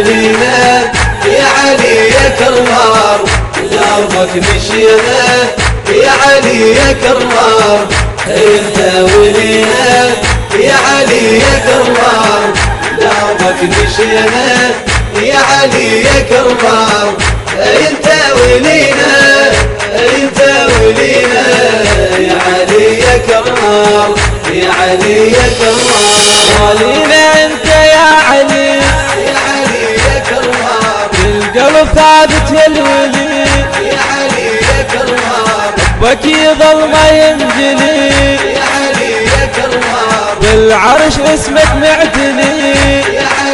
علينا يا علي يا كرار لعمرك مشينا يا علي يا كرار انت ولينا يا علي يا كرار لعمرك مشينا يا علي يا كرار انت ولينا انت ولينا يا علي يا كرار يا علي يا وكي يظل ما ينجلي يا علي يا كرام بالعرش اسمك معتلي يا علي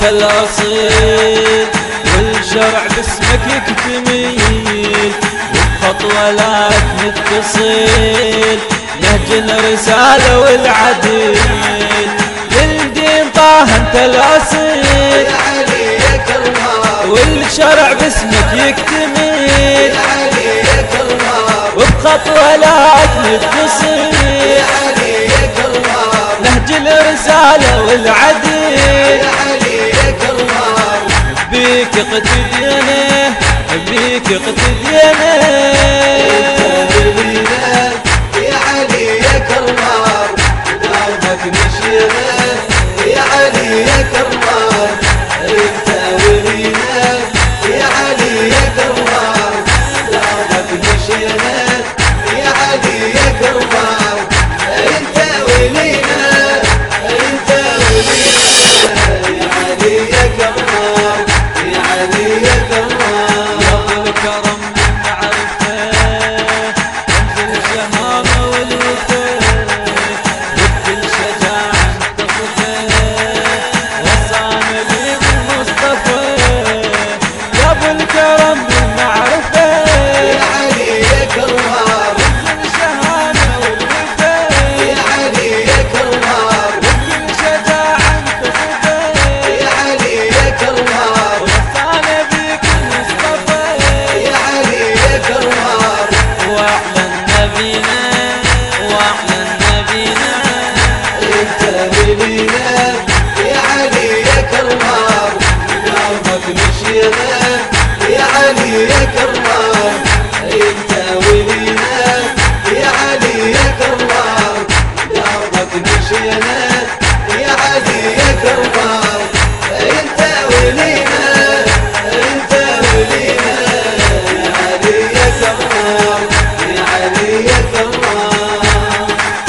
انت الأصيل والشرع باسمك يكتمل والخطوة لا تتصل نهجنا رسالة والعدل للدين طه أنت الأصيل والشرع باسمك يكتمل وبخطوة لا تتصل نهج الرسالة والعدل بيك اقتدينا بيك اقتدينا نبينا وأحلى نبينا. انت نبينا